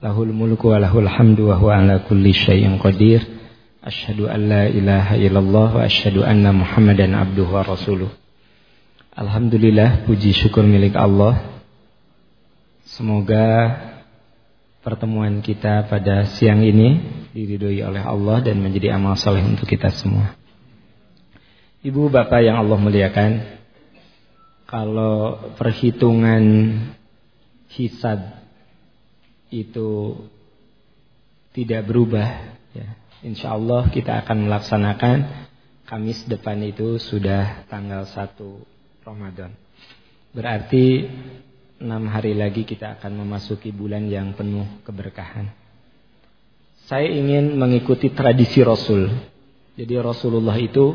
Lahul mulku wa lahul hamdu wa huwa ala kulli syai'in qadir. Asyhadu an la ilaha illallah wa asyhadu anna Muhammadan abduhu wa rasuluh. Alhamdulillah puji syukur milik Allah. Semoga pertemuan kita pada siang ini diridhoi oleh Allah dan menjadi amal soleh untuk kita semua. Ibu bapak yang Allah muliakan, kalau perhitungan hisab itu tidak berubah ya. Insya Allah kita akan melaksanakan Kamis depan itu sudah tanggal 1 Ramadan. Berarti enam hari lagi kita akan memasuki bulan yang penuh keberkahan. Saya ingin mengikuti tradisi Rasul. Jadi Rasulullah itu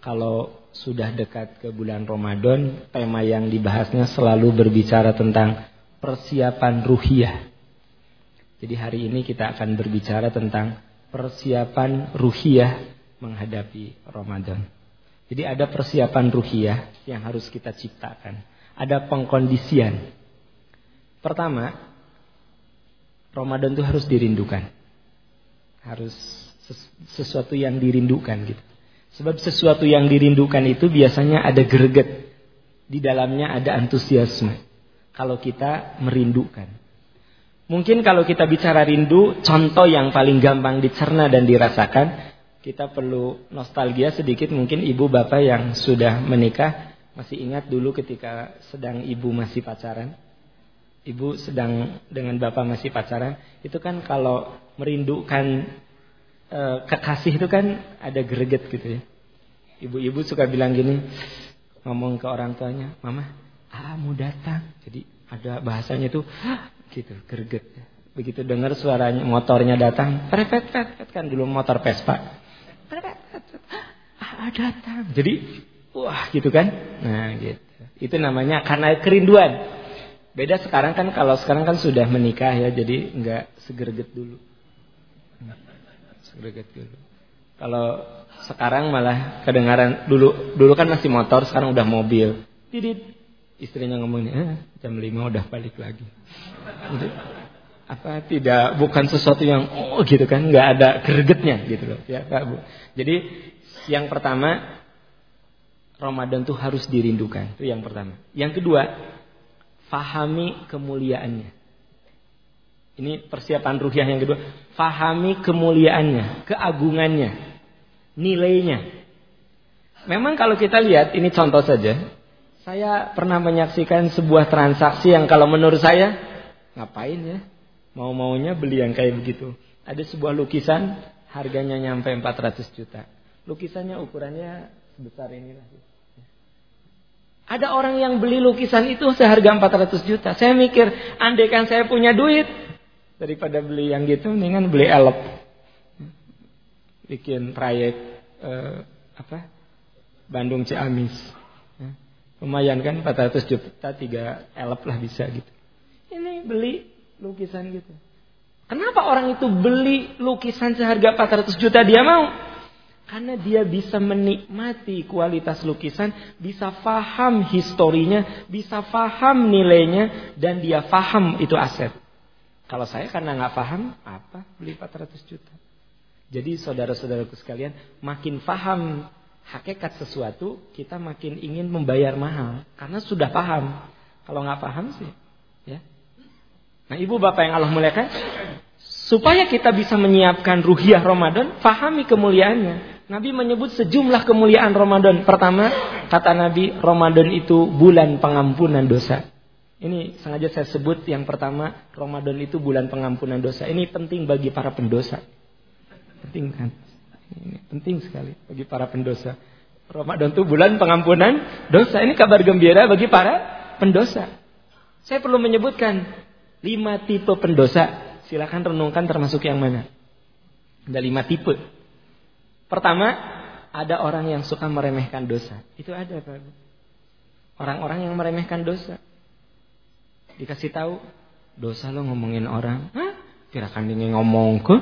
kalau sudah dekat ke bulan Ramadan Tema yang dibahasnya selalu berbicara tentang persiapan ruhiyah jadi hari ini kita akan berbicara tentang persiapan ruhiyah menghadapi Ramadan. Jadi ada persiapan ruhiyah yang harus kita ciptakan. Ada pengkondisian. Pertama, Ramadan itu harus dirindukan. Harus sesuatu yang dirindukan gitu. Sebab sesuatu yang dirindukan itu biasanya ada greget. Di dalamnya ada antusiasme. Kalau kita merindukan. Mungkin kalau kita bicara rindu, contoh yang paling gampang dicerna dan dirasakan, kita perlu nostalgia sedikit mungkin ibu bapak yang sudah menikah masih ingat dulu ketika sedang ibu masih pacaran. Ibu sedang dengan bapak masih pacaran, itu kan kalau merindukan e, kekasih itu kan ada greget gitu ya. Ibu-ibu suka bilang gini, ngomong ke orang tuanya, "Mama, ah mau datang." Jadi ada bahasanya tuh gitu gerget. Begitu dengar suaranya motornya datang prepet pet kan dulu motor Vespa. Prepet ah datang. Jadi wah gitu kan? Nah gitu. Itu namanya karena kerinduan. Beda sekarang kan kalau sekarang kan sudah menikah ya jadi nggak segerget dulu. Segerget dulu. Kalau sekarang malah kedengaran dulu dulu kan masih motor sekarang udah mobil. Jadi istrinya ngomongnya eh, jam 5 udah balik lagi. Apa tidak bukan sesuatu yang oh gitu kan nggak ada gregetnya gitu loh ya Pak Bu. Jadi yang pertama Ramadan tuh harus dirindukan itu yang pertama. Yang kedua fahami kemuliaannya. Ini persiapan ruhyah yang kedua. Fahami kemuliaannya, keagungannya, nilainya. Memang kalau kita lihat ini contoh saja saya pernah menyaksikan sebuah transaksi yang kalau menurut saya ngapain ya? Mau-maunya beli yang kayak begitu. Ada sebuah lukisan harganya nyampe 400 juta. Lukisannya ukurannya sebesar inilah. Ada orang yang beli lukisan itu seharga 400 juta. Saya mikir, andaikan saya punya duit daripada beli yang gitu, mendingan beli elop. Bikin trayek eh, apa? Bandung Ciamis. Lumayan kan 400 juta tiga elep lah bisa gitu. Ini beli lukisan gitu. Kenapa orang itu beli lukisan seharga 400 juta dia mau? Karena dia bisa menikmati kualitas lukisan, bisa faham historinya, bisa faham nilainya, dan dia faham itu aset. Kalau saya karena nggak faham, apa beli 400 juta? Jadi saudara-saudaraku sekalian, makin faham hakikat sesuatu, kita makin ingin membayar mahal karena sudah paham. Kalau nggak paham sih, ya. Nah, ibu bapak yang Allah muliakan, supaya kita bisa menyiapkan ruhiyah Ramadan, pahami kemuliaannya. Nabi menyebut sejumlah kemuliaan Ramadan. Pertama, kata Nabi, Ramadan itu bulan pengampunan dosa. Ini sengaja saya sebut yang pertama, Ramadan itu bulan pengampunan dosa. Ini penting bagi para pendosa. Penting kan? Ini penting sekali bagi para pendosa. Ramadan itu bulan pengampunan dosa. Ini kabar gembira bagi para pendosa. Saya perlu menyebutkan lima tipe pendosa. Silakan renungkan termasuk yang mana. Ada lima tipe. Pertama, ada orang yang suka meremehkan dosa. Itu ada, Pak. Orang-orang yang meremehkan dosa. Dikasih tahu, dosa lo ngomongin orang. Hah? Kirakan dia ngomong ke?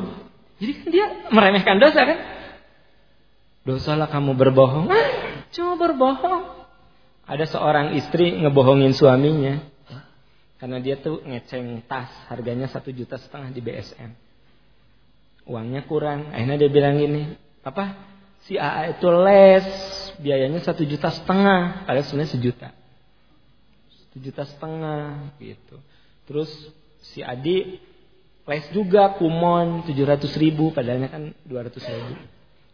Jadi kan dia meremehkan dosa kan? Dosalah kamu berbohong. Cuma berbohong. Ada seorang istri ngebohongin suaminya. Karena dia tuh ngeceng tas harganya satu juta setengah di BSM. Uangnya kurang. Akhirnya dia bilang gini, apa? Si AA itu les biayanya satu juta setengah. Padahal sebenarnya sejuta. Satu juta setengah gitu. Terus si Adi les juga kumon tujuh ratus ribu. Padahalnya kan dua ratus ribu.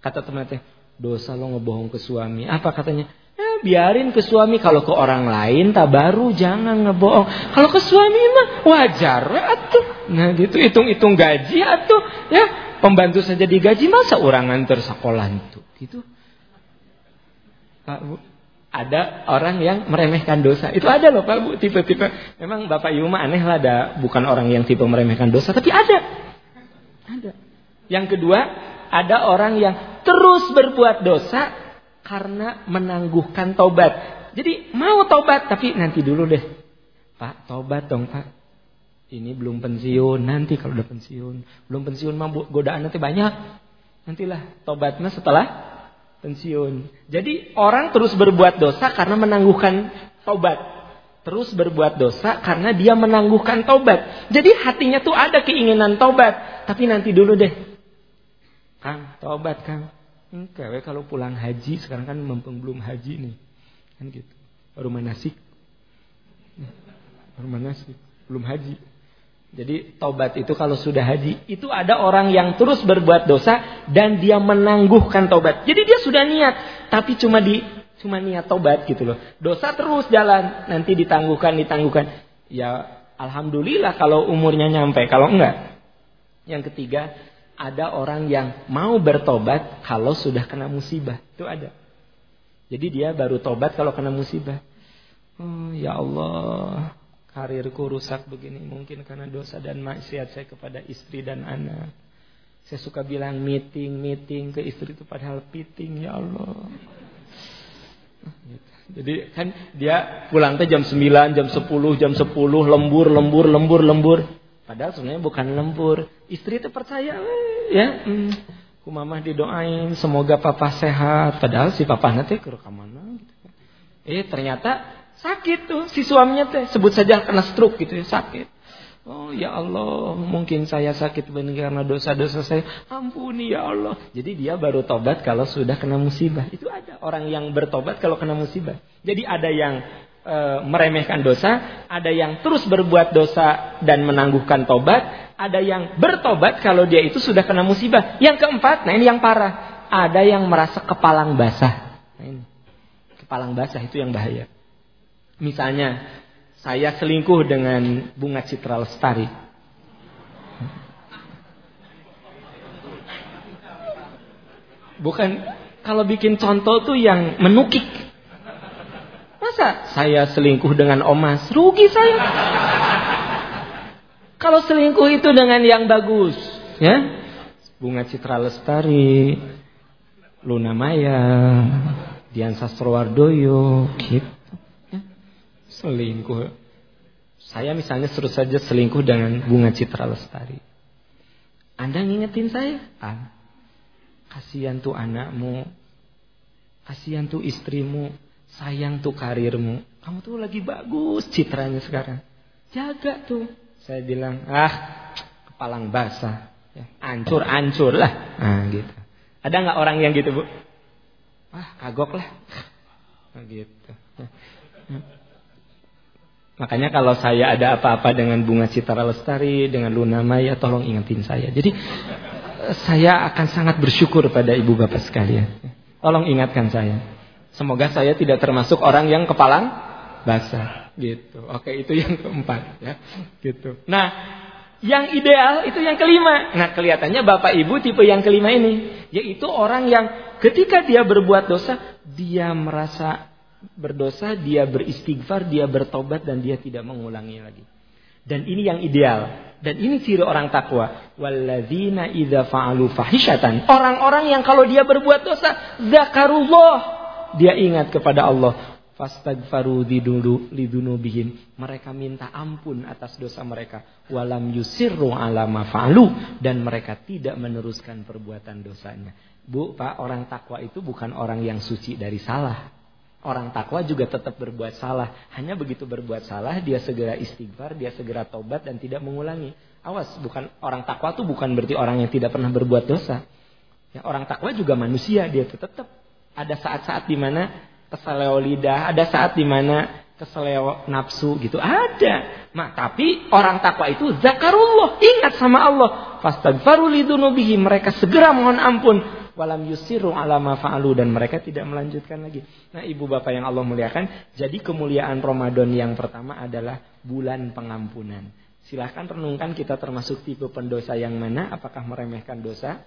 Kata temannya, dosa lo ngebohong ke suami. Apa katanya? Eh, biarin ke suami kalau ke orang lain tak baru jangan ngebohong. Kalau ke suami mah wajar atuh. Nah gitu hitung-hitung gaji atuh ya pembantu saja digaji masa orang antar sekolah itu gitu. Pak Bu, ada orang yang meremehkan dosa. Itu ada loh Pak Bu, tipe-tipe. Memang Bapak Ibu mah aneh lah ada bukan orang yang tipe meremehkan dosa, tapi ada. Ada. Yang kedua, ada orang yang terus berbuat dosa karena menangguhkan tobat. Jadi mau tobat tapi nanti dulu deh. Pak, tobat dong Pak. Ini belum pensiun, nanti kalau udah pensiun. Belum pensiun mah godaan nanti banyak. Nantilah tobatnya setelah pensiun. Jadi orang terus berbuat dosa karena menangguhkan tobat. Terus berbuat dosa karena dia menangguhkan tobat. Jadi hatinya tuh ada keinginan tobat. Tapi nanti dulu deh. Kang, tobat Kang. Enggak, kalau pulang haji sekarang kan mumpung belum haji nih. Kan gitu. Baru manasik. Baru manasik, belum haji. Jadi taubat itu kalau sudah haji, itu ada orang yang terus berbuat dosa dan dia menangguhkan taubat. Jadi dia sudah niat, tapi cuma di cuma niat taubat gitu loh. Dosa terus jalan, nanti ditangguhkan, ditangguhkan. Ya alhamdulillah kalau umurnya nyampe, kalau enggak. Yang ketiga, ada orang yang mau bertobat kalau sudah kena musibah. Itu ada. Jadi dia baru tobat kalau kena musibah. Oh, ya Allah, karirku rusak begini mungkin karena dosa dan maksiat saya kepada istri dan anak. Saya suka bilang meeting, meeting ke istri itu padahal meeting, ya Allah. Jadi kan dia pulang jam 9, jam 10, jam 10, lembur, lembur, lembur, lembur. Padahal sebenarnya bukan lembur. Istri itu percaya, ya. Hmm. Ku mamah didoain, semoga papa sehat. Padahal si papa nanti ke mana gitu. Eh ternyata sakit tuh si suaminya teh. Sebut saja kena stroke gitu ya, sakit. Oh ya Allah, mungkin saya sakit benar karena dosa-dosa saya. Ampuni ya Allah. Jadi dia baru tobat kalau sudah kena musibah. Itu ada orang yang bertobat kalau kena musibah. Jadi ada yang e, meremehkan dosa, ada yang terus berbuat dosa dan menangguhkan tobat, ada yang bertobat kalau dia itu sudah kena musibah. Yang keempat, nah ini yang parah, ada yang merasa kepalang basah. Nah ini. Kepalang basah itu yang bahaya. Misalnya, saya selingkuh dengan bunga citra lestari. Bukan kalau bikin contoh tuh yang menukik. Masa saya selingkuh dengan omas? Rugi saya. Kalau selingkuh itu dengan yang bagus, ya. Bunga Citra Lestari, Luna Maya, Dian Sastrowardoyo, gitu. Ya. Selingkuh. Saya misalnya terus saja selingkuh dengan Bunga Citra Lestari. Anda ngingetin saya? Ah, kasihan tuh anakmu. Kasihan tuh istrimu Sayang tuh karirmu. Kamu tuh lagi bagus citranya sekarang. Jaga tuh. Saya bilang, ah kepalang basah. Ya, ancur, ancur lah. Nah, gitu. Ada nggak orang yang gitu bu? Ah kagok lah. Nah, gitu. Makanya kalau saya ada apa-apa dengan bunga citra lestari, dengan Luna Maya, tolong ingetin saya. Jadi saya akan sangat bersyukur pada ibu bapak sekalian. Tolong ingatkan saya. Semoga saya tidak termasuk orang yang kepalang basah gitu. Oke, itu yang keempat ya. Gitu. Nah, yang ideal itu yang kelima. Nah, kelihatannya Bapak Ibu tipe yang kelima ini, yaitu orang yang ketika dia berbuat dosa, dia merasa berdosa, dia beristighfar, dia bertobat dan dia tidak mengulangi lagi. Dan ini yang ideal. Dan ini ciri orang takwa. Walladzina idza fa'alu fahishatan. Orang-orang yang kalau dia berbuat dosa, zakarullah dia ingat kepada Allah fastagfaru lidunubihim mereka minta ampun atas dosa mereka walam yusirru ala fa'alu dan mereka tidak meneruskan perbuatan dosanya Bu Pak orang takwa itu bukan orang yang suci dari salah Orang takwa juga tetap berbuat salah. Hanya begitu berbuat salah, dia segera istighfar, dia segera tobat dan tidak mengulangi. Awas, bukan orang takwa itu bukan berarti orang yang tidak pernah berbuat dosa. Ya, orang takwa juga manusia, dia tetap ada saat-saat di mana keseleo lidah, ada saat di mana keseleo nafsu gitu. Ada. Nah, tapi orang takwa itu zakarullah, ingat sama Allah. Fastaghfaru lidunubihi, mereka segera mohon ampun walam yusiru ala ma fa'alu dan mereka tidak melanjutkan lagi. Nah, Ibu Bapak yang Allah muliakan, jadi kemuliaan Ramadan yang pertama adalah bulan pengampunan. Silahkan renungkan kita termasuk tipe pendosa yang mana, apakah meremehkan dosa,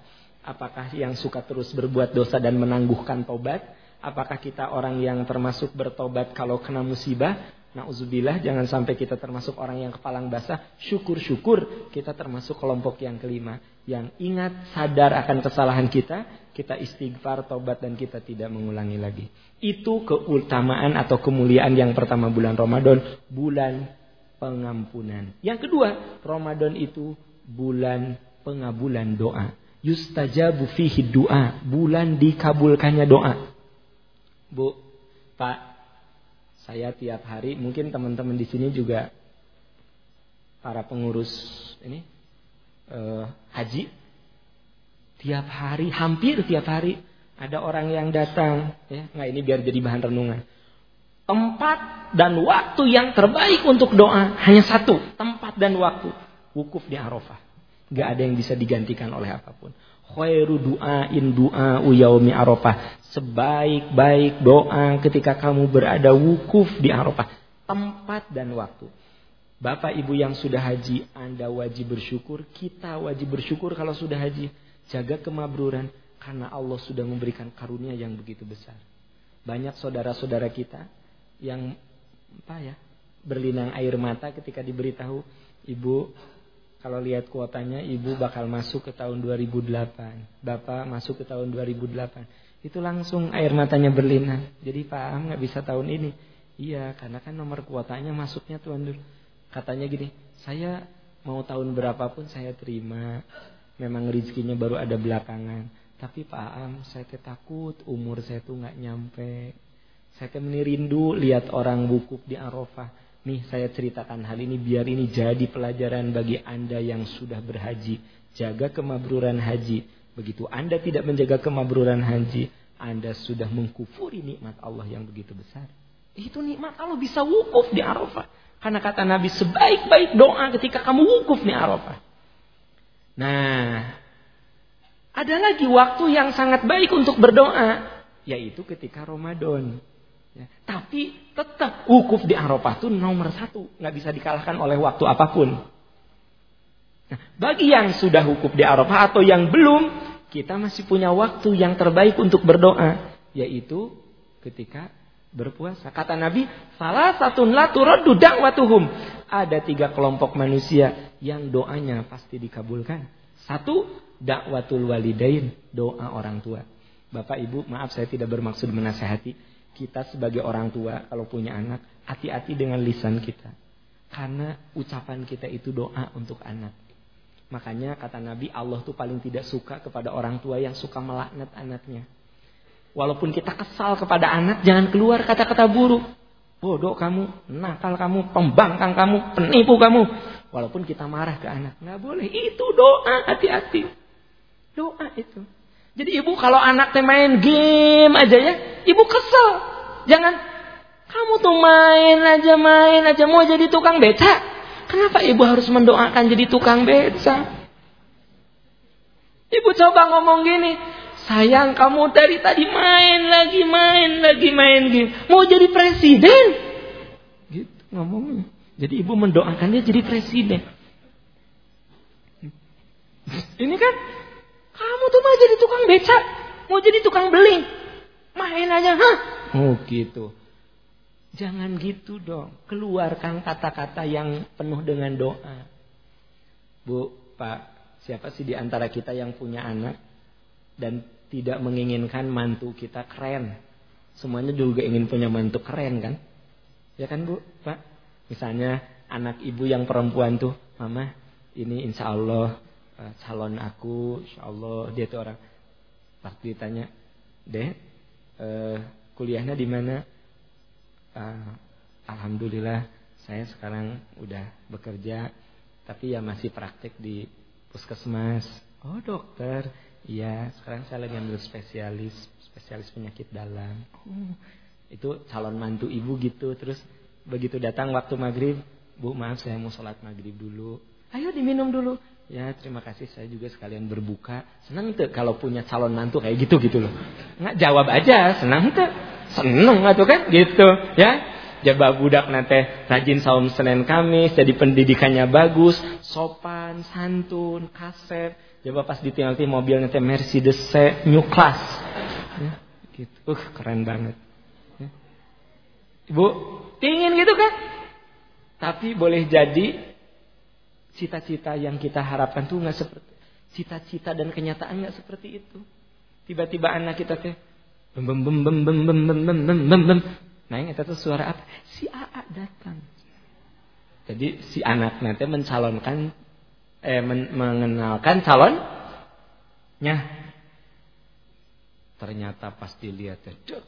apakah yang suka terus berbuat dosa dan menangguhkan tobat, apakah kita orang yang termasuk bertobat kalau kena musibah, Nauzubillah jangan sampai kita termasuk orang yang kepalang basah. Syukur-syukur kita termasuk kelompok yang kelima. Yang ingat sadar akan kesalahan kita. Kita istighfar, tobat dan kita tidak mengulangi lagi. Itu keutamaan atau kemuliaan yang pertama bulan Ramadan. Bulan pengampunan. Yang kedua Ramadan itu bulan pengabulan doa. Yustajabu fihi doa. Bulan dikabulkannya doa. Bu, Pak, saya tiap hari, mungkin teman-teman di sini juga para pengurus ini eh, haji, tiap hari, hampir tiap hari ada orang yang datang, ya, nggak ini biar jadi bahan renungan. Tempat dan waktu yang terbaik untuk doa hanya satu, tempat dan waktu, wukuf di Arafah. Gak ada yang bisa digantikan oleh apa pun khairu du'ain du'a yaumi Arafah. Sebaik-baik doa ketika kamu berada wukuf di Arafah. Tempat dan waktu. Bapak ibu yang sudah haji, Anda wajib bersyukur. Kita wajib bersyukur kalau sudah haji. Jaga kemabruran. Karena Allah sudah memberikan karunia yang begitu besar. Banyak saudara-saudara kita yang apa ya berlinang air mata ketika diberitahu ibu kalau lihat kuotanya ibu bakal masuk ke tahun 2008. Bapak masuk ke tahun 2008. Itu langsung air matanya berlinang. Jadi Pak Am nggak bisa tahun ini. Iya, karena kan nomor kuotanya masuknya tuan dulu. Katanya gini, saya mau tahun berapapun saya terima. Memang rezekinya baru ada belakangan. Tapi Pak Am, saya takut umur saya tuh nggak nyampe. Saya rindu lihat orang wukuf di Arafah. Nih saya ceritakan hal ini biar ini jadi pelajaran bagi Anda yang sudah berhaji. Jaga kemabruran haji. Begitu Anda tidak menjaga kemabruran haji, Anda sudah mengkufuri nikmat Allah yang begitu besar. Itu nikmat Allah bisa wukuf di Arafah. Karena kata Nabi sebaik-baik doa ketika kamu wukuf di Arafah. Nah, ada lagi waktu yang sangat baik untuk berdoa. Yaitu ketika Ramadan. Ya, tapi tetap wukuf di Arafah itu nomor satu. nggak bisa dikalahkan oleh waktu apa pun. Nah, bagi yang sudah wukuf di Arafah atau yang belum, kita masih punya waktu yang terbaik untuk berdoa. Yaitu ketika berpuasa. Kata Nabi, salah satu laturaddu dakwatuhum. Ada tiga kelompok manusia yang doanya pasti dikabulkan. Satu, dakwatul walidain, doa orang tua. Bapak Ibu, maaf saya tidak bermaksud menasehati kita sebagai orang tua kalau punya anak, hati-hati dengan lisan kita. Karena ucapan kita itu doa untuk anak. Makanya kata Nabi Allah tuh paling tidak suka kepada orang tua yang suka melaknat anaknya. Walaupun kita kesal kepada anak, jangan keluar kata-kata buruk. Bodoh kamu, nakal kamu, pembangkang kamu, penipu kamu. Walaupun kita marah ke anak, nggak boleh. Itu doa, hati-hati. Doa itu. Jadi ibu kalau anak teh main game aja ya, ibu kesel. Jangan kamu tuh main aja main aja mau jadi tukang beca. Kenapa ibu harus mendoakan jadi tukang beca? Ibu coba ngomong gini, sayang kamu dari tadi main lagi main lagi main game, mau jadi presiden. Gitu ngomongnya. Jadi ibu mendoakan dia jadi presiden. Ini kan kamu tuh mau jadi tukang becak, mau jadi tukang beling. Main aja, hah? Oh gitu. Jangan gitu dong. Keluarkan kata-kata yang penuh dengan doa. Bu, Pak, siapa sih di antara kita yang punya anak dan tidak menginginkan mantu kita keren? Semuanya juga ingin punya mantu keren kan? Ya kan Bu, Pak? Misalnya anak ibu yang perempuan tuh, Mama, ini insya Allah calon aku, insya Allah dia tuh orang. Pas ditanya, deh, uh, kuliahnya di mana? uh, alhamdulillah saya sekarang udah bekerja tapi ya masih praktek di puskesmas. Oh dokter, iya sekarang saya lagi ambil spesialis spesialis penyakit dalam. Oh, itu calon mantu ibu gitu. Terus begitu datang waktu maghrib, bu maaf saya mau sholat maghrib dulu. Ayo diminum dulu. Ya terima kasih saya juga sekalian berbuka. Senang tuh kalau punya calon mantu kayak gitu gitu loh. Nggak jawab aja, senang tuh. Seneng tuh kan gitu ya. Jaba budak nate rajin saum Senin Kamis, jadi pendidikannya bagus, sopan, santun, kasep. Jaba pas ditinggal di mobil nate Mercedes C New Class. Ya, gitu. Uh, keren banget. Ya. Ibu, ingin gitu kan? Tapi boleh jadi cita-cita yang kita harapkan tuh nggak seperti cita-cita dan kenyataan nggak seperti itu. Tiba-tiba anak kita teh bem bem bem bem bem bem bem bem bem bem Nah, itu tuh suara apa? Si AA datang. Jadi si anak nanti mencalonkan eh men mengenalkan calonnya. Ternyata pas dilihat ya,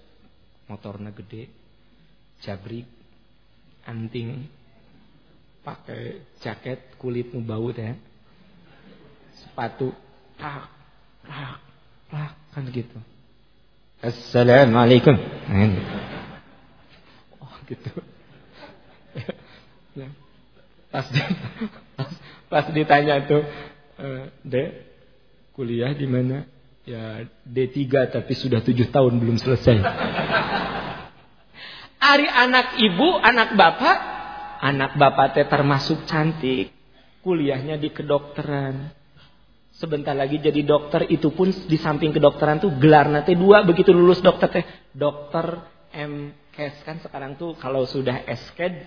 motornya gede, jabrik, anting, pakai jaket kulit bau teh, sepatu, rak, rak, rak, kan gitu. Assalamualaikum. Nah, gitu. ya. Pas, pas, pas ditanya tuh, e, Dek, kuliah di mana? Ya D3 tapi sudah tujuh tahun belum selesai. Ari anak ibu, anak bapak, anak bapak teh termasuk cantik. Kuliahnya di kedokteran. Sebentar lagi jadi dokter itu pun di samping kedokteran tuh gelar nanti dua begitu lulus dokter teh dokter M kes kan sekarang tuh kalau sudah SKED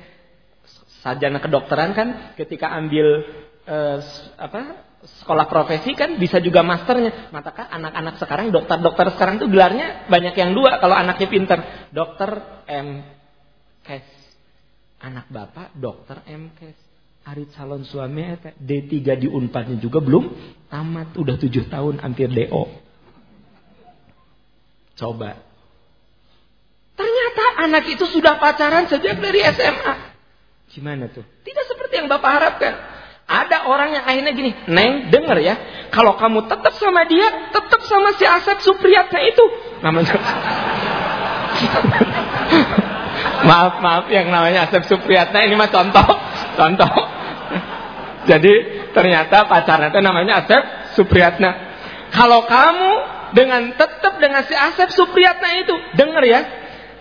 sarjana kedokteran kan ketika ambil eh, apa sekolah profesi kan bisa juga masternya. Maka anak-anak sekarang dokter-dokter sekarang tuh gelarnya banyak yang dua kalau anaknya pinter. Dokter M Kes. Anak bapak dokter M Kes. Hari calon suami D3 di Unpadnya juga belum tamat. Udah tujuh tahun hampir DO. Coba Ternyata anak itu sudah pacaran sejak dari SMA. Gimana tuh? Tidak seperti yang Bapak harapkan. Ada orang yang akhirnya gini, Neng, denger ya. Kalau kamu tetap sama dia, tetap sama si Asep Supriyatna itu. Namanya. maaf, maaf yang namanya Asep Supriyatna ini mah contoh. Contoh. Jadi ternyata pacarnya itu namanya Asep Supriyatna. Kalau kamu dengan tetap dengan si Asep Supriyatna itu, denger ya,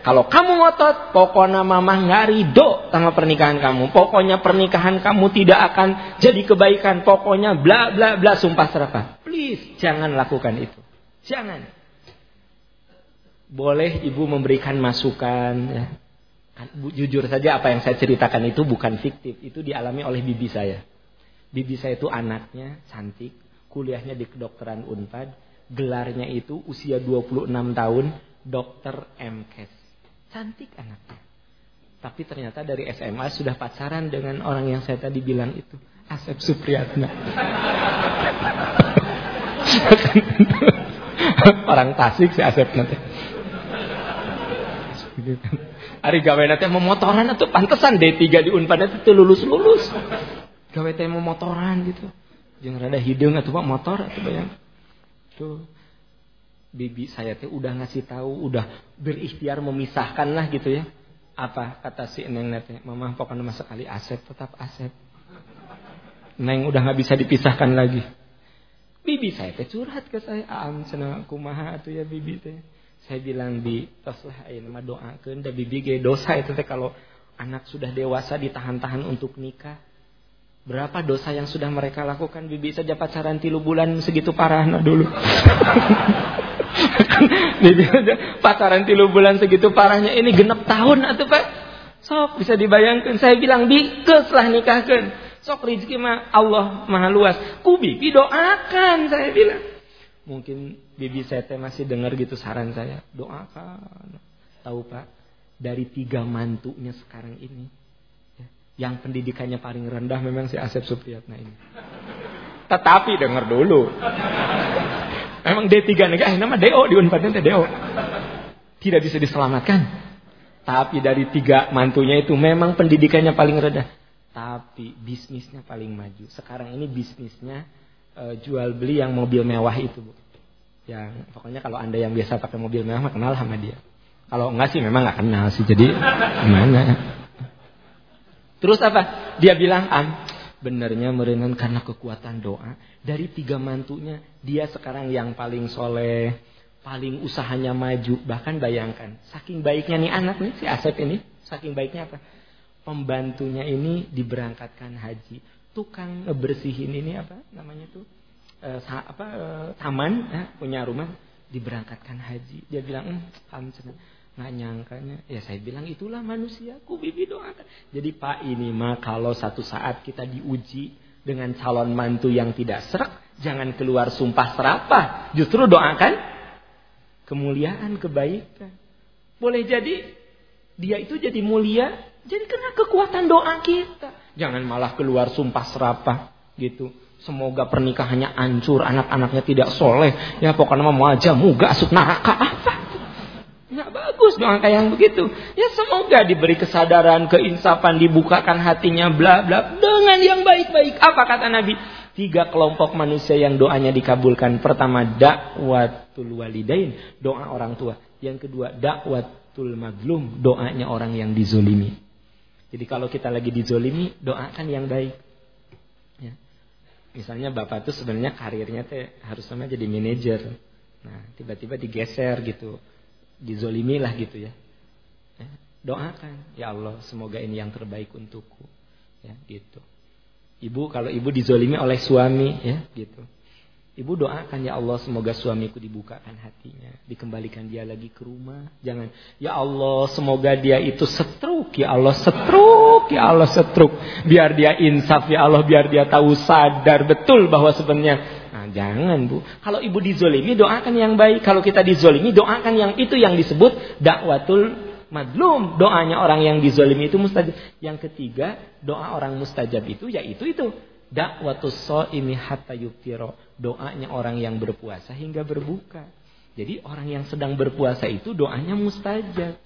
kalau kamu ngotot, pokoknya mama nggak ridho sama pernikahan kamu. Pokoknya pernikahan kamu tidak akan jadi kebaikan. Pokoknya bla bla bla sumpah serapah. Please jangan lakukan itu. Jangan. Boleh ibu memberikan masukan. Ya. Jujur saja apa yang saya ceritakan itu bukan fiktif. Itu dialami oleh bibi saya. Bibi saya itu anaknya cantik. Kuliahnya di kedokteran UNPAD. Gelarnya itu usia 26 tahun. Dokter MKes Cantik anaknya. Tapi ternyata dari SMA sudah pacaran dengan orang yang saya tadi bilang itu. Asep Supriyatna. orang Tasik si Asep nanti. Ari gawe nanti mau motoran atau pantesan D3 di Unpad itu lulus-lulus. Gawe teh motoran gitu. Jangan rada hidung atau pak motor atau bayang. Tuh bibi saya teh udah ngasih tahu, udah berikhtiar memisahkan lah gitu ya. Apa kata si Neng nete, mama pokoknya masa kali Asep tetap Asep. Neng udah nggak bisa dipisahkan lagi. Bibi saya teh curhat ke saya, am cenah kumaha atuh ya bibi teh. Saya bilang di tos lah ayeuna mah doakeun da bibi ge dosa itu teh kalau anak sudah dewasa ditahan-tahan untuk nikah. Berapa dosa yang sudah mereka lakukan Bibi saja pacaran tilu bulan segitu parah nah dulu Jadi pacaran tilu bulan segitu parahnya ini genep tahun atau pak. Sok bisa dibayangkan. Saya bilang bikes lah nikahkan. Sok rezeki mah Allah maha luas. Ku bibi doakan saya bilang. Mungkin bibi saya teh masih dengar gitu saran saya. Doakan. Tahu pak, dari tiga mantunya sekarang ini. Ya, yang pendidikannya paling rendah memang si Asep Supriyatna ini. Tetapi dengar dulu. Memang D3 negara, eh, nama DO di Unpad nanti DO. Tidak bisa diselamatkan. Tapi dari tiga mantunya itu memang pendidikannya paling rendah. Tapi bisnisnya paling maju. Sekarang ini bisnisnya uh, jual beli yang mobil mewah itu, Bu. Yang pokoknya kalau Anda yang biasa pakai mobil mewah kenal sama dia. Kalau enggak sih memang nggak kenal sih. Jadi gimana? Terus apa? Dia bilang, "Am, benernya merenang karena kekuatan doa. Dari tiga mantunya, dia sekarang yang paling soleh, paling usahanya maju. Bahkan bayangkan, saking baiknya nih anak nih, si Asep ini, saking baiknya apa? Pembantunya ini diberangkatkan haji. Tukang ngebersihin ini apa namanya tuh? E, apa e, taman ya, punya rumah diberangkatkan haji. Dia bilang, hmm, nggak nyangkanya. Ya saya bilang itulah manusia. Ku bibi doakan. Jadi Pak ini mah kalau satu saat kita diuji dengan calon mantu yang tidak serak, jangan keluar sumpah serapah. Justru doakan kemuliaan, kebaikan. Boleh jadi dia itu jadi mulia, jadi karena kekuatan doa kita. Jangan malah keluar sumpah serapah gitu. Semoga pernikahannya hancur, anak-anaknya tidak soleh. Ya pokoknya mau aja muga asuk neraka apa? Nggak bagus doa kayak yang begitu. Ya semoga diberi kesadaran, keinsafan, dibukakan hatinya, bla bla. Dengan yang baik-baik. Apa kata Nabi? tiga kelompok manusia yang doanya dikabulkan. Pertama dakwatul walidain, doa orang tua. Yang kedua dakwatul maglum, doanya orang yang dizolimi. Jadi kalau kita lagi dizolimi, doakan yang baik. Ya. Misalnya bapak tuh sebenarnya karirnya teh harus sama jadi manajer. Nah tiba-tiba digeser gitu, dizolimi lah gitu ya. ya. Doakan, ya Allah semoga ini yang terbaik untukku. Ya gitu. Ibu kalau ibu dizolimi oleh suami ya gitu. Ibu doakan ya Allah semoga suamiku dibukakan hatinya, dikembalikan dia lagi ke rumah. Jangan ya Allah semoga dia itu setruk ya Allah setruk ya Allah setruk. Biar dia insaf ya Allah biar dia tahu sadar betul bahwa sebenarnya nah, jangan Bu. Kalau ibu dizolimi doakan yang baik. Kalau kita dizolimi doakan yang itu yang disebut dakwatul madlum. Doanya orang yang dizolimi itu mustajab. Yang ketiga, doa orang mustajab itu yaitu itu. Dakwatus so'imi hatta yuktiro. Doanya orang yang berpuasa hingga berbuka. Jadi orang yang sedang berpuasa itu doanya mustajab.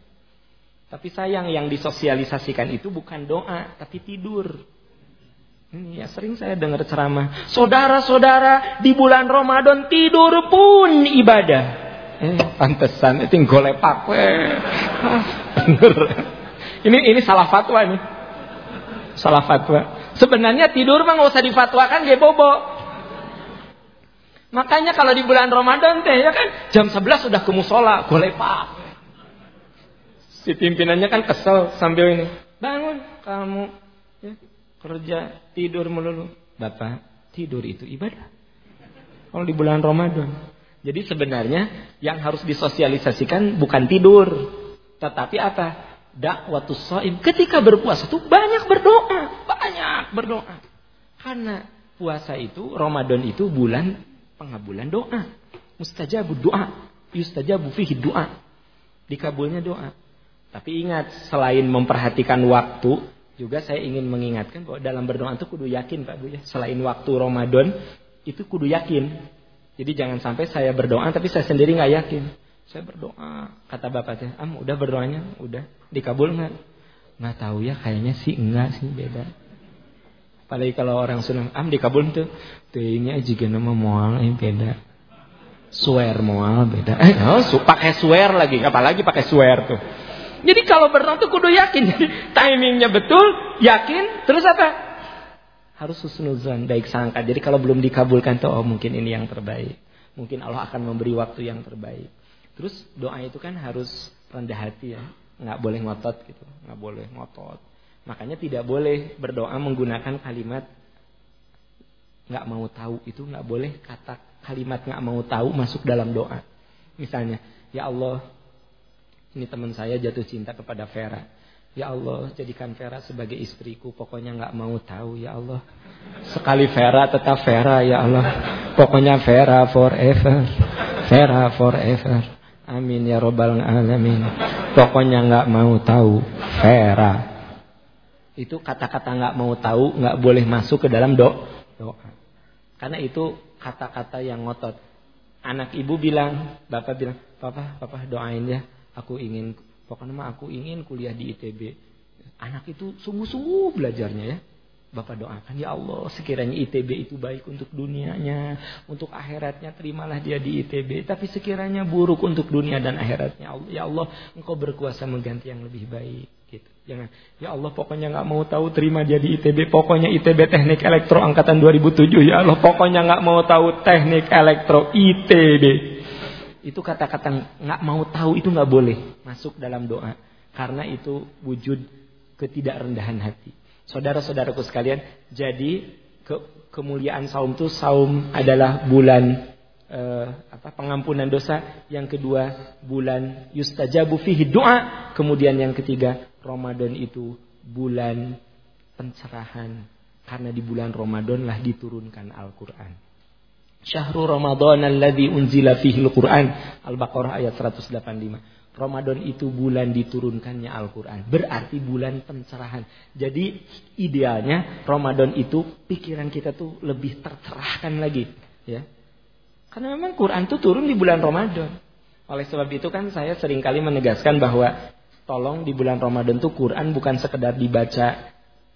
Tapi sayang yang disosialisasikan itu bukan doa, tapi tidur. Ini ya sering saya dengar ceramah. Saudara-saudara di bulan Ramadan tidur pun ibadah. Eh, pantesan itu golepak we. Bener. Ini ini salah fatwa ini. Salah fatwa. Sebenarnya tidur mah nggak usah difatwakan dia bobo. Makanya kalau di bulan Ramadan teh ya kan jam 11 sudah ke musola, golepak. Si pimpinannya kan kesel sambil ini. Bangun kamu ya, kerja tidur melulu. Bapak, tidur itu ibadah. Kalau di bulan Ramadan. Jadi sebenarnya yang harus disosialisasikan bukan tidur, tetapi apa? Dakwatus shaim. Ketika berpuasa itu banyak berdoa, banyak berdoa. Karena puasa itu Ramadan itu bulan pengabulan doa. Mustajabu doa, yustajabu fihi doa. Dikabulnya doa. Tapi ingat, selain memperhatikan waktu, juga saya ingin mengingatkan bahwa dalam berdoa itu kudu yakin Pak Bu ya. Selain waktu Ramadan, itu kudu yakin. Jadi jangan sampai saya berdoa tapi saya sendiri nggak yakin. Saya berdoa, kata bapaknya, am udah berdoanya, udah dikabul nggak? Nggak tahu ya, kayaknya sih enggak sih beda. Apalagi kalau orang sunam, am dikabul tuh, tuhnya juga nama mual ini beda. Swear mual beda. Eh, oh, pakai swear lagi, apalagi pakai swear tuh. Jadi kalau berdoa tuh kudu yakin, jadi timingnya betul, yakin, terus apa? harus husnuzan, baik sangka. Jadi kalau belum dikabulkan tuh oh mungkin ini yang terbaik. Mungkin Allah akan memberi waktu yang terbaik. Terus doa itu kan harus rendah hati ya. Nggak boleh ngotot gitu, nggak boleh ngotot. Makanya tidak boleh berdoa menggunakan kalimat nggak mau tahu. Itu nggak boleh kata kalimat nggak mau tahu masuk dalam doa. Misalnya, ya Allah, ini teman saya jatuh cinta kepada Vera. Ya Allah jadikan Vera sebagai istriku Pokoknya nggak mau tahu. Ya Allah Sekali Vera tetap Vera ya Allah. Pokoknya Vera forever Vera forever. Amin ya robbal alamin. Pokoknya nggak mau tahu Vera Itu kata-kata nggak mau tahu nggak boleh masuk ke dalam do doa Karena itu kata-kata yang ngotot Anak ibu bilang Bapak bilang Papa, papa doain ya Aku ingin Pokoknya mah aku ingin kuliah di ITB. Anak itu sungguh-sungguh belajarnya ya. Bapak doakan ya Allah sekiranya ITB itu baik untuk dunianya, untuk akhiratnya terimalah dia di ITB. Tapi sekiranya buruk untuk dunia dan akhiratnya ya Allah engkau berkuasa mengganti yang lebih baik. Gitu. Jangan ya Allah pokoknya nggak mau tahu terima dia di ITB. Pokoknya ITB Teknik Elektro angkatan 2007 ya Allah pokoknya nggak mau tahu Teknik Elektro ITB. Itu kata-kata nggak mau tahu itu nggak boleh masuk dalam doa karena itu wujud ketidakrendahan hati. Saudara-saudaraku sekalian, jadi ke, kemuliaan saum itu saum adalah bulan eh, apa pengampunan dosa, yang kedua bulan yustajabu fihi doa, kemudian yang ketiga Ramadan itu bulan pencerahan karena di bulan Ramadan lah diturunkan Al-Qur'an. Syahrul Ramadan alladzi unzila fihi Al-Qur'an. Al-Baqarah ayat 185. Ramadan itu bulan diturunkannya Al-Quran. Berarti bulan pencerahan. Jadi idealnya Ramadan itu pikiran kita tuh lebih tercerahkan lagi. ya. Karena memang Quran itu turun di bulan Ramadan. Oleh sebab itu kan saya sering kali menegaskan bahwa tolong di bulan Ramadan tuh Quran bukan sekedar dibaca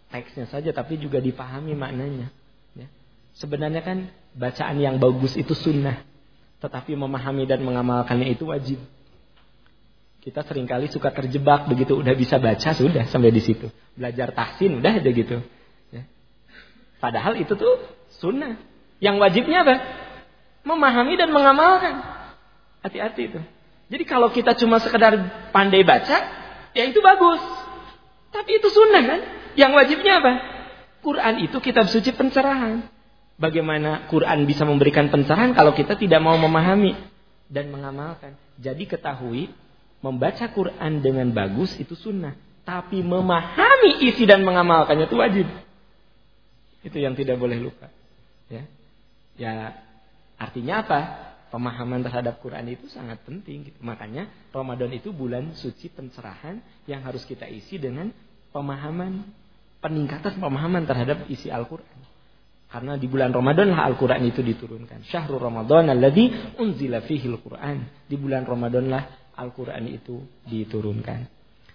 teksnya saja tapi juga dipahami maknanya. Ya. Sebenarnya kan bacaan yang bagus itu sunnah. Tetapi memahami dan mengamalkannya itu wajib. Kita sering kali suka terjebak begitu udah bisa baca sudah sampai di situ. Belajar tahsin udah aja gitu. Ya. Padahal itu tuh sunnah. Yang wajibnya apa? Memahami dan mengamalkan. Hati-hati itu. Jadi kalau kita cuma sekedar pandai baca, ya itu bagus. Tapi itu sunnah kan? Yang wajibnya apa? Quran itu kitab suci pencerahan. Bagaimana Quran bisa memberikan pencerahan kalau kita tidak mau memahami dan mengamalkan. Jadi ketahui Membaca Quran dengan bagus itu sunnah. Tapi memahami isi dan mengamalkannya itu wajib. Itu yang tidak boleh lupa. Ya, ya artinya apa? Pemahaman terhadap Quran itu sangat penting. Gitu. Makanya Ramadan itu bulan suci pencerahan yang harus kita isi dengan pemahaman, peningkatan pemahaman terhadap isi Al-Quran. Karena di bulan Ramadan lah Al-Quran itu diturunkan. Syahrul Ramadan alladhi unzila fihi Al-Quran. Di bulan Ramadan lah Al-Quran itu diturunkan.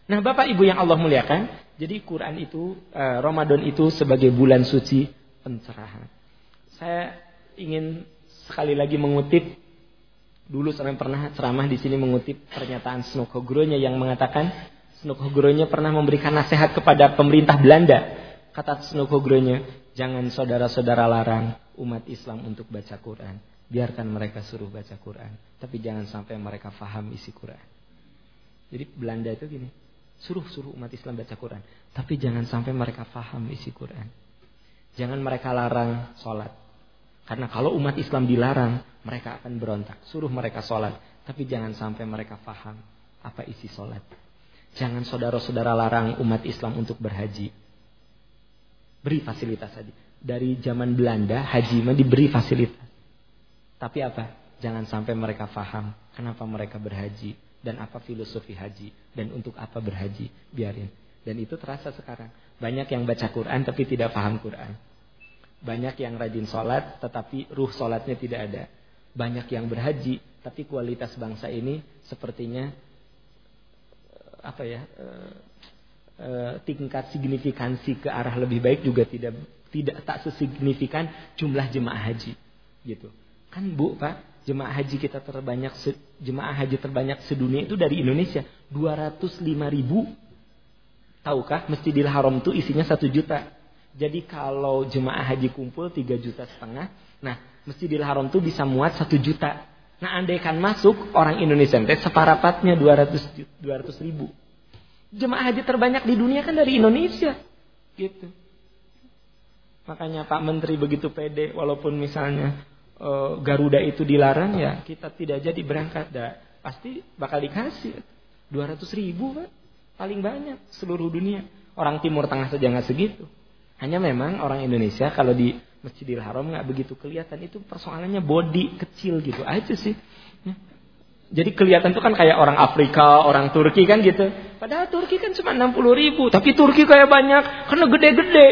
Nah Bapak Ibu yang Allah muliakan, jadi Quran itu, uh, Ramadan itu sebagai bulan suci pencerahan. Saya ingin sekali lagi mengutip, dulu saya pernah ceramah di sini mengutip pernyataan Snok Hogronya yang mengatakan, Snok Hogronya pernah memberikan nasihat kepada pemerintah Belanda. Kata Snok Hogronya, jangan saudara-saudara larang umat Islam untuk baca Quran Biarkan mereka suruh baca Quran. Tapi jangan sampai mereka faham isi Quran. Jadi Belanda itu gini. Suruh-suruh umat Islam baca Quran. Tapi jangan sampai mereka faham isi Quran. Jangan mereka larang sholat. Karena kalau umat Islam dilarang, mereka akan berontak. Suruh mereka sholat. Tapi jangan sampai mereka faham apa isi sholat. Jangan saudara-saudara larang umat Islam untuk berhaji. Beri fasilitas saja. Dari zaman Belanda, haji mah diberi fasilitas. Tapi apa? Jangan sampai mereka faham kenapa mereka berhaji dan apa filosofi haji dan untuk apa berhaji. Biarin. Dan itu terasa sekarang. Banyak yang baca Quran tapi tidak paham Quran. Banyak yang rajin sholat tetapi ruh sholatnya tidak ada. Banyak yang berhaji tapi kualitas bangsa ini sepertinya eh, apa ya uh, tingkat signifikansi ke arah lebih baik juga tidak tidak tak sesignifikan jumlah jemaah haji gitu. Kan Bu, Pak, jemaah haji kita terbanyak jemaah haji terbanyak sedunia itu dari Indonesia 205 ribu tahukah Masjidil Haram itu isinya satu juta jadi kalau jemaah haji kumpul 3 juta setengah nah Masjidil Haram itu bisa muat satu juta. Nah andaikan masuk orang Indonesia teh separapatnya 200 200 ribu. Jemaah haji terbanyak di dunia kan dari Indonesia. Gitu. Makanya Pak Menteri begitu pede walaupun misalnya Eh, Garuda itu dilarang ya kita tidak jadi berangkat. Dah pasti bakal dikasih. 200 ribu kan paling banyak seluruh dunia. Orang Timur Tengah saja nggak segitu hanya memang orang Indonesia kalau di Masjidil Haram nggak begitu kelihatan itu persoalannya body kecil gitu aja sih ya. jadi kelihatan tuh kan kayak orang Afrika, orang Turki kan gitu. Padahal Turki kan cuma 60 ribu. Tapi Turki kayak banyak. Karena gede-gede.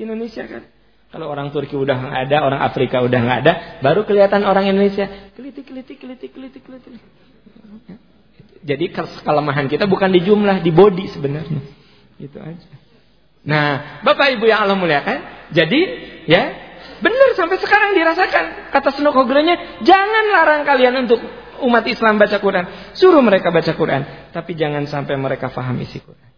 Indonesia kan. Kalau orang Turki udah nggak ada, orang Afrika udah nggak ada, baru kelihatan orang Indonesia. Kelitik, kelitik, kelitik, kelitik, kelitik. Jadi kelemahan kita bukan di jumlah, di body sebenarnya. Itu aja. Nah, Bapak Ibu yang Allah muliakan, jadi ya benar sampai sekarang dirasakan kata senokogernya, jangan larang kalian untuk umat Islam baca Quran, suruh mereka baca Quran, tapi jangan sampai mereka faham isi Quran.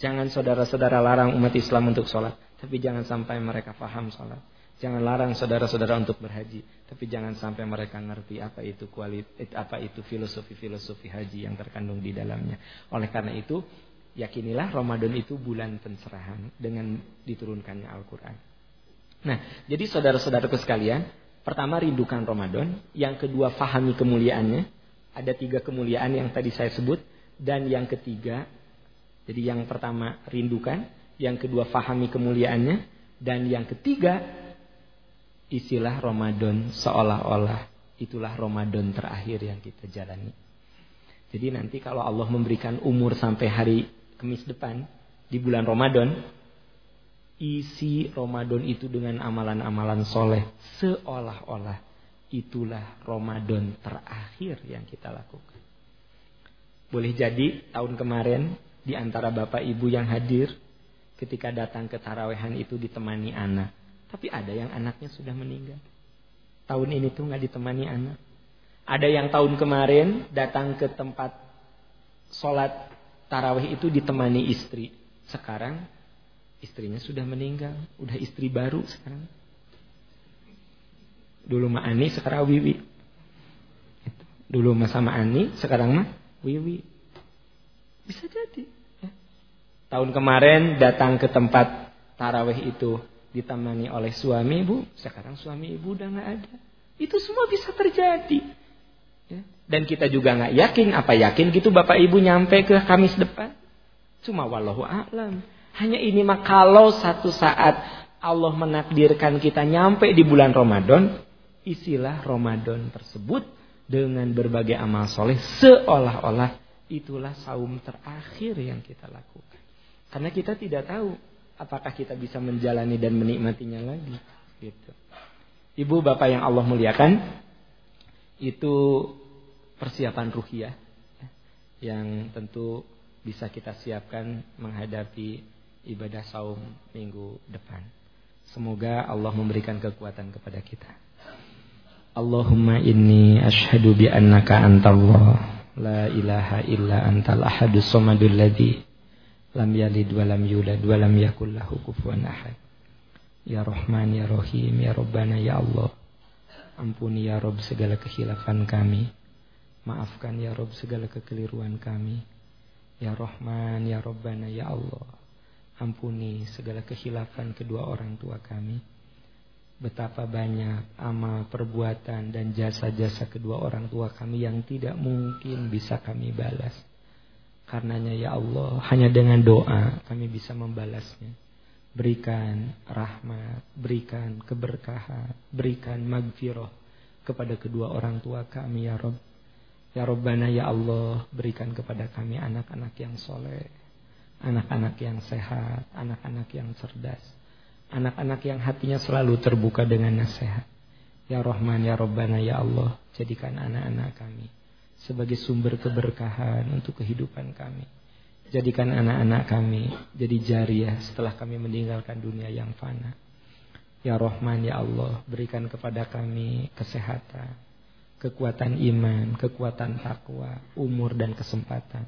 Jangan saudara-saudara larang umat Islam untuk sholat, tapi jangan sampai mereka faham sholat. Jangan larang saudara-saudara untuk berhaji, tapi jangan sampai mereka ngerti apa itu kualitas, apa itu filosofi-filosofi haji yang terkandung di dalamnya. Oleh karena itu, yakinilah Ramadan itu bulan pencerahan dengan diturunkannya Al-Quran. Nah, jadi saudara-saudaraku sekalian, pertama rindukan Ramadan, yang kedua fahami kemuliaannya. Ada tiga kemuliaan yang tadi saya sebut, dan yang ketiga, jadi yang pertama rindukan, yang kedua fahami kemuliaannya, dan yang ketiga isilah Ramadan seolah-olah itulah Ramadan terakhir yang kita jalani. Jadi nanti kalau Allah memberikan umur sampai hari Kamis depan di bulan Ramadan, isi Ramadan itu dengan amalan-amalan soleh seolah-olah itulah Ramadan terakhir yang kita lakukan. Boleh jadi tahun kemarin di antara bapak ibu yang hadir ketika datang ke tarawehan itu ditemani anak. Tapi ada yang anaknya sudah meninggal. Tahun ini tuh nggak ditemani anak. Ada yang tahun kemarin datang ke tempat sholat tarawih itu ditemani istri. Sekarang istrinya sudah meninggal. Udah istri baru sekarang. Dulu mah Ani, sekarang Wiwi. Dulu mah sama Ani, sekarang mah Wiwi. Bisa jadi. Tahun kemarin datang ke tempat tarawih itu ditemani oleh suami ibu, sekarang suami ibu udah nggak ada. Itu semua bisa terjadi. Ya. Dan kita juga nggak yakin, apa yakin gitu bapak ibu nyampe ke Kamis depan? Cuma wallahu a'lam. Hanya ini mah kalau satu saat Allah menakdirkan kita nyampe di bulan Ramadan, isilah Ramadan tersebut dengan berbagai amal soleh seolah-olah itulah saum terakhir yang kita lakukan. Karena kita tidak tahu apakah kita bisa menjalani dan menikmatinya lagi gitu. Ibu bapak yang Allah muliakan itu persiapan ruhiyah yang tentu bisa kita siapkan menghadapi ibadah saum minggu depan. Semoga Allah memberikan kekuatan kepada kita. Allahumma inni ashadu bi annaka antallah la ilaha illa antal ahadus somadul ladhi lam yalid wa lam yulad wa lam yakul lahu kufuwan ahad. Ya Rahman ya Rahim ya Rabbana ya Allah. Ampuni ya Rob segala kekhilafan kami. Maafkan ya Rob segala kekeliruan kami. Ya Rahman ya Rabbana ya Allah. Ampuni segala kekhilafan kedua orang tua kami. Betapa banyak amal, perbuatan dan jasa-jasa kedua orang tua kami yang tidak mungkin bisa kami balas. Karenanya ya Allah, hanya dengan doa kami bisa membalasnya. Berikan rahmat, berikan keberkahan, berikan magfirah kepada kedua orang tua kami ya Rob. Ya Robbana ya Allah, berikan kepada kami anak-anak yang soleh, anak-anak yang sehat, anak-anak yang cerdas, anak-anak yang hatinya selalu terbuka dengan nasihat. Ya Rahman ya Robbana ya Allah, jadikan anak-anak kami sebagai sumber keberkahan untuk kehidupan kami. Jadikan anak-anak kami jadi jariah setelah kami meninggalkan dunia yang fana. Ya Rahman ya Allah, berikan kepada kami kesehatan, kekuatan iman, kekuatan takwa, umur dan kesempatan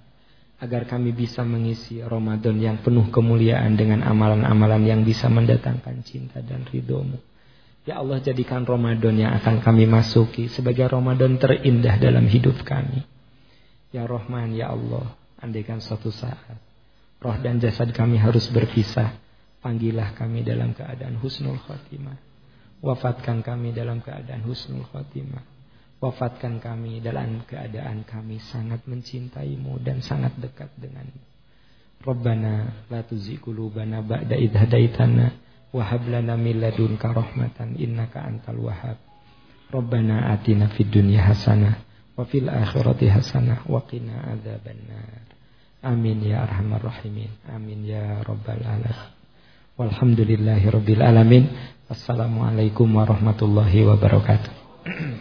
agar kami bisa mengisi Ramadan yang penuh kemuliaan dengan amalan-amalan yang bisa mendatangkan cinta dan ridhomu. Ya Allah jadikan Ramadan yang akan kami masuki sebagai Ramadan terindah dalam hidup kami. Ya Rahman, Ya Allah, andaikan suatu saat roh dan jasad kami harus berpisah, panggillah kami dalam keadaan husnul khotimah. Wafatkan kami dalam keadaan husnul khotimah. Wafatkan kami dalam keadaan kami sangat mencintaimu dan sangat dekat denganmu. Rabbana la tuzigh qulubana ba'da idh hadaitana Wahab lana min ladunka rahmatan innaka antal wahhab. Rabbana atina fid dunya hasanah wa fil akhirati hasanah wa qina adzabannar. Amin ya arhamar rahimin. Amin ya rabbal alamin. Walhamdulillahi rabbil alamin. Assalamualaikum warahmatullahi wabarakatuh.